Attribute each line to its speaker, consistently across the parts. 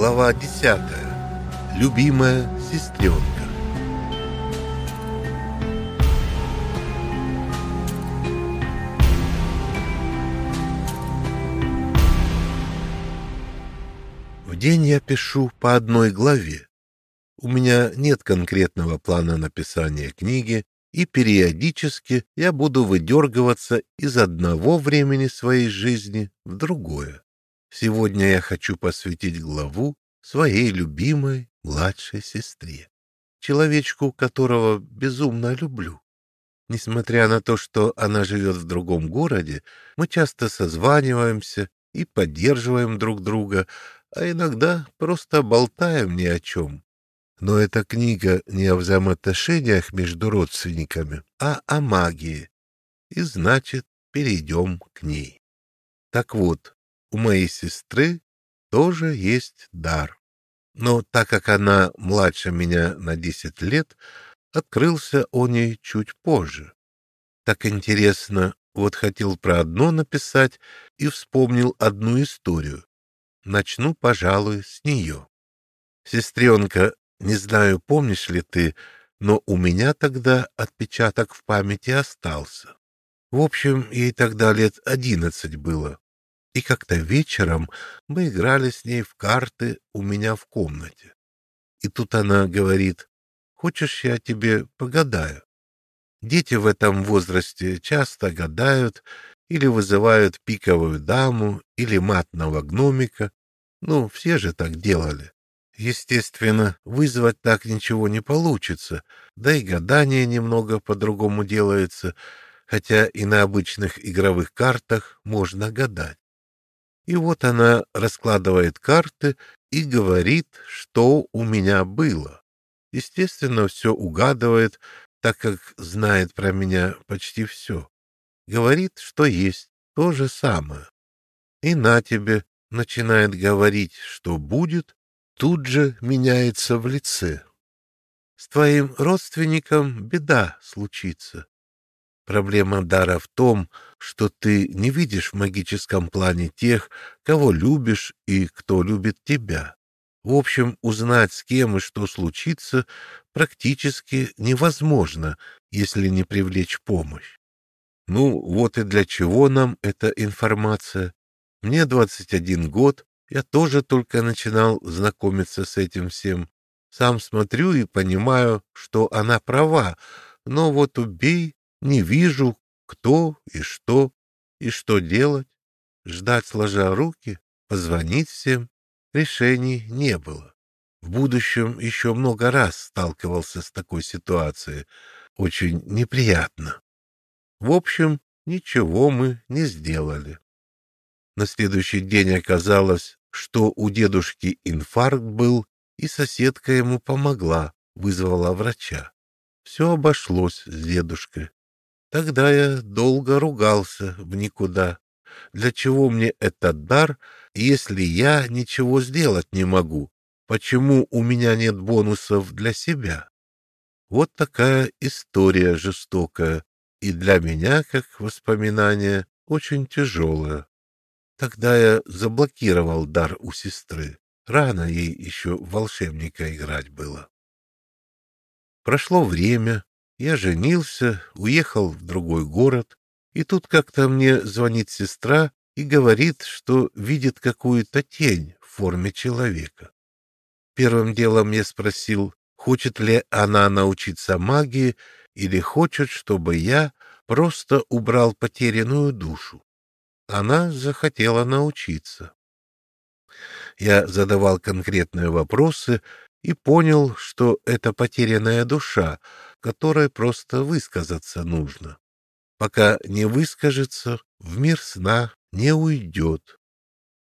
Speaker 1: Глава 10. Любимая сестренка. В день я пишу по одной главе. У меня нет конкретного плана написания книги, и периодически я буду выдергиваться из одного времени своей жизни в другое. Сегодня я хочу посвятить главу своей любимой младшей сестре, человечку, которого безумно люблю. Несмотря на то, что она живет в другом городе, мы часто созваниваемся и поддерживаем друг друга, а иногда просто болтаем ни о чем. Но эта книга не о взаимоотношениях между родственниками, а о магии. И значит, перейдем к ней. Так вот, у моей сестры тоже есть дар. Но так как она младше меня на десять лет, открылся он ей чуть позже. Так интересно, вот хотел про одно написать и вспомнил одну историю. Начну, пожалуй, с нее. Сестренка, не знаю, помнишь ли ты, но у меня тогда отпечаток в памяти остался. В общем, ей тогда лет одиннадцать было. И как-то вечером мы играли с ней в карты у меня в комнате. И тут она говорит, «Хочешь, я тебе погадаю?» Дети в этом возрасте часто гадают или вызывают пиковую даму или матного гномика. Ну, все же так делали. Естественно, вызвать так ничего не получится, да и гадание немного по-другому делается, хотя и на обычных игровых картах можно гадать. И вот она раскладывает карты и говорит, что у меня было. Естественно, все угадывает, так как знает про меня почти все. Говорит, что есть то же самое. И на тебе начинает говорить, что будет, тут же меняется в лице. С твоим родственником беда случится. Проблема дара в том, что ты не видишь в магическом плане тех, кого любишь и кто любит тебя. В общем, узнать, с кем и что случится, практически невозможно, если не привлечь помощь. Ну, вот и для чего нам эта информация. Мне 21 год, я тоже только начинал знакомиться с этим всем. Сам смотрю и понимаю, что она права, но вот убей не вижу, кто и что, и что делать. Ждать, сложа руки, позвонить всем. Решений не было. В будущем еще много раз сталкивался с такой ситуацией. Очень неприятно. В общем, ничего мы не сделали. На следующий день оказалось, что у дедушки инфаркт был, и соседка ему помогла, вызвала врача. Все обошлось с дедушкой. Тогда я долго ругался в никуда. Для чего мне этот дар, если я ничего сделать не могу? Почему у меня нет бонусов для себя? Вот такая история жестокая, и для меня, как воспоминание, очень тяжелая. Тогда я заблокировал дар у сестры. Рано ей еще волшебника играть было. Прошло время, я женился, уехал в другой город, и тут как-то мне звонит сестра и говорит, что видит какую-то тень в форме человека. Первым делом я спросил, хочет ли она научиться магии или хочет, чтобы я просто убрал потерянную душу. Она захотела научиться. Я задавал конкретные вопросы и понял, что это потерянная душа, которой просто высказаться нужно. Пока не выскажется, в мир сна не уйдет.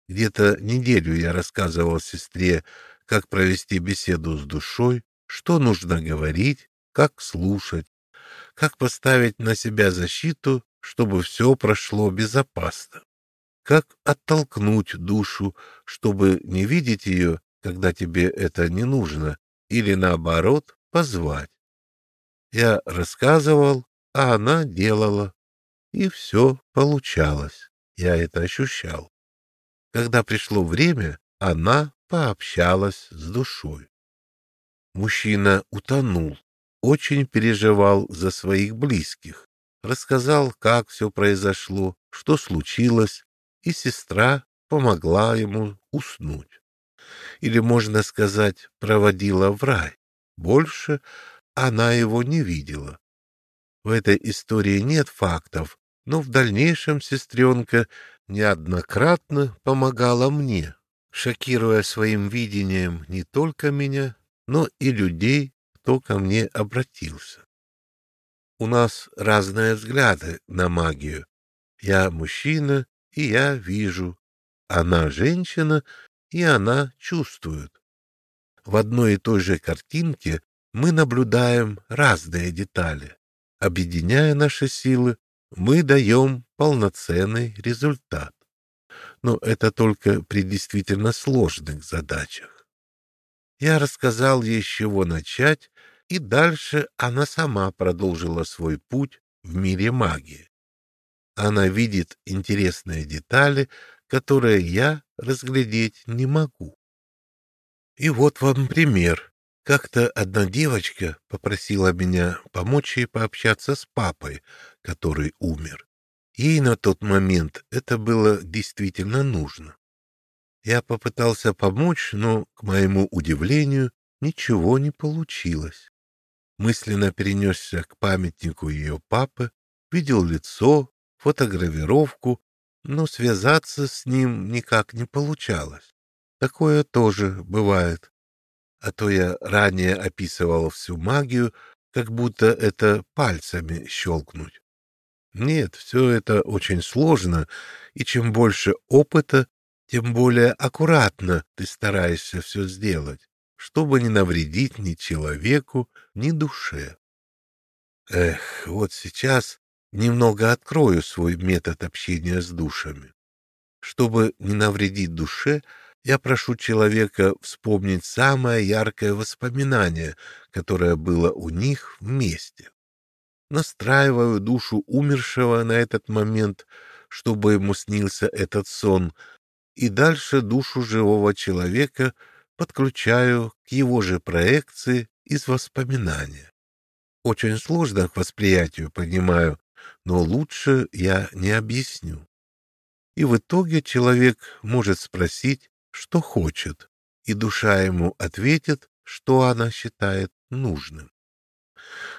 Speaker 1: Где-то неделю я рассказывал сестре, как провести беседу с душой, что нужно говорить, как слушать, как поставить на себя защиту, чтобы все прошло безопасно, как оттолкнуть душу, чтобы не видеть ее, когда тебе это не нужно, или наоборот позвать. Я рассказывал, а она делала. И все получалось. Я это ощущал. Когда пришло время, она пообщалась с душой. Мужчина утонул, очень переживал за своих близких, рассказал, как все произошло, что случилось, и сестра помогла ему уснуть. Или, можно сказать, проводила в рай. Больше она его не видела. В этой истории нет фактов, но в дальнейшем сестренка неоднократно помогала мне, шокируя своим видением не только меня, но и людей, кто ко мне обратился. У нас разные взгляды на магию. Я мужчина, и я вижу. Она женщина, и она чувствует. В одной и той же картинке мы наблюдаем разные детали. Объединяя наши силы, мы даем полноценный результат. Но это только при действительно сложных задачах. Я рассказал ей, с чего начать, и дальше она сама продолжила свой путь в мире магии. Она видит интересные детали, которые я разглядеть не могу. И вот вам пример. Как-то одна девочка попросила меня помочь ей пообщаться с папой, который умер. Ей на тот момент это было действительно нужно. Я попытался помочь, но, к моему удивлению, ничего не получилось. Мысленно перенесся к памятнику ее папы, видел лицо, фотогравировку, но связаться с ним никак не получалось. Такое тоже бывает. А то я ранее описывал всю магию, как будто это пальцами щелкнуть. Нет, все это очень сложно, и чем больше опыта, тем более аккуратно ты стараешься все сделать, чтобы не навредить ни человеку, ни душе. Эх, вот сейчас немного открою свой метод общения с душами. Чтобы не навредить душе, я прошу человека вспомнить самое яркое воспоминание, которое было у них вместе. Настраиваю душу умершего на этот момент, чтобы ему снился этот сон, и дальше душу живого человека подключаю к его же проекции из воспоминания. Очень сложно к восприятию, понимаю, но лучше я не объясню. И в итоге человек может спросить, что хочет, и душа ему ответит, что она считает нужным.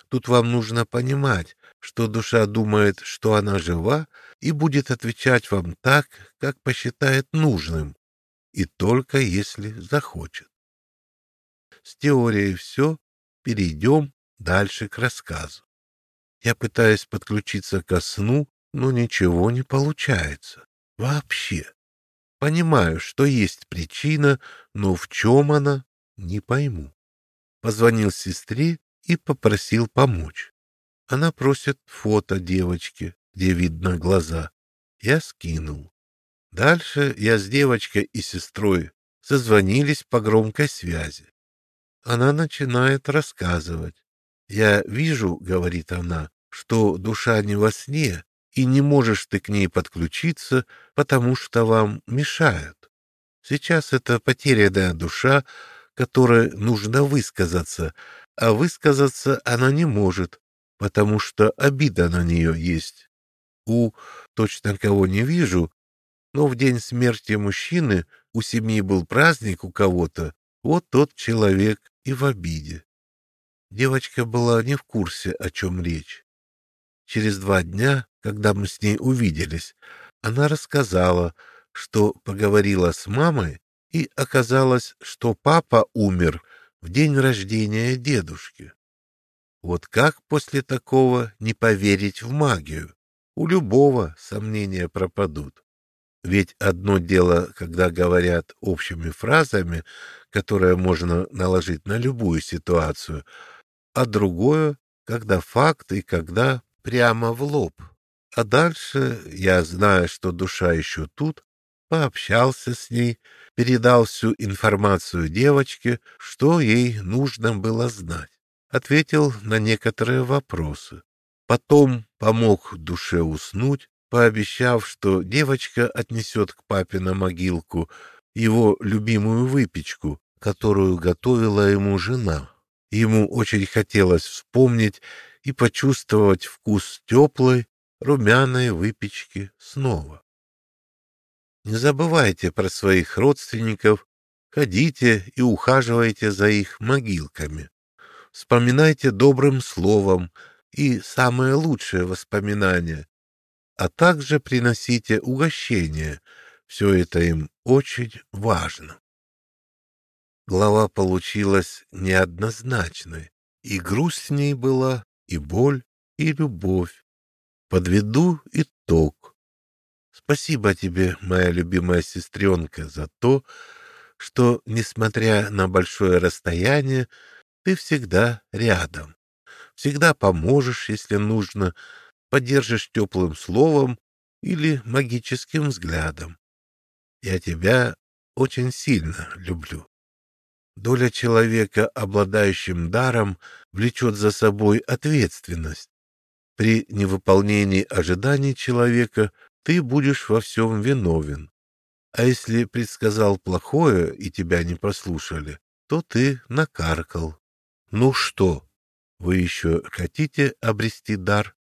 Speaker 1: Тут вам нужно понимать, что душа думает, что она жива, и будет отвечать вам так, как посчитает нужным, и только если захочет. С теорией все, перейдем дальше к рассказу. Я пытаюсь подключиться ко сну, но ничего не получается. Вообще. Понимаю, что есть причина, но в чем она, не пойму. Позвонил сестре и попросил помочь. Она просит фото девочки, где видно глаза. Я скинул. Дальше я с девочкой и сестрой созвонились по громкой связи. Она начинает рассказывать. Я вижу, говорит она, что душа не во сне, и не можешь ты к ней подключиться, потому что вам мешают. Сейчас это потерянная душа, которой нужно высказаться, а высказаться она не может, потому что обида на нее есть. У точно кого не вижу, но в день смерти мужчины у семьи был праздник у кого-то, вот тот человек и в обиде. Девочка была не в курсе, о чем речь. Через два дня, когда мы с ней увиделись, она рассказала, что поговорила с мамой, и оказалось, что папа умер в день рождения дедушки. Вот как после такого не поверить в магию? У любого сомнения пропадут. Ведь одно дело, когда говорят общими фразами, которые можно наложить на любую ситуацию, а другое, когда факт и когда прямо в лоб. А дальше я, зная, что душа еще тут, пообщался с ней, передал всю информацию девочке, что ей нужно было знать, ответил на некоторые вопросы. Потом помог душе уснуть, пообещав, что девочка отнесет к папе на могилку его любимую выпечку, которую готовила ему жена. Ему очень хотелось вспомнить и почувствовать вкус теплой, румяной выпечки снова. Не забывайте про своих родственников, ходите и ухаживайте за их могилками. Вспоминайте добрым словом и самое лучшее воспоминание, а также приносите угощение. Все это им очень важно. Глава получилась неоднозначной, и грусть в ней была, и боль, и любовь. Подведу итог. Спасибо тебе, моя любимая сестренка, за то, что, несмотря на большое расстояние, ты всегда рядом. Всегда поможешь, если нужно, поддержишь теплым словом или магическим взглядом. Я тебя очень сильно люблю. Доля человека, обладающим даром, влечет за собой ответственность. При невыполнении ожиданий человека ты будешь во всем виновен. А если предсказал плохое и тебя не послушали, то ты накаркал. Ну что, вы еще хотите обрести дар?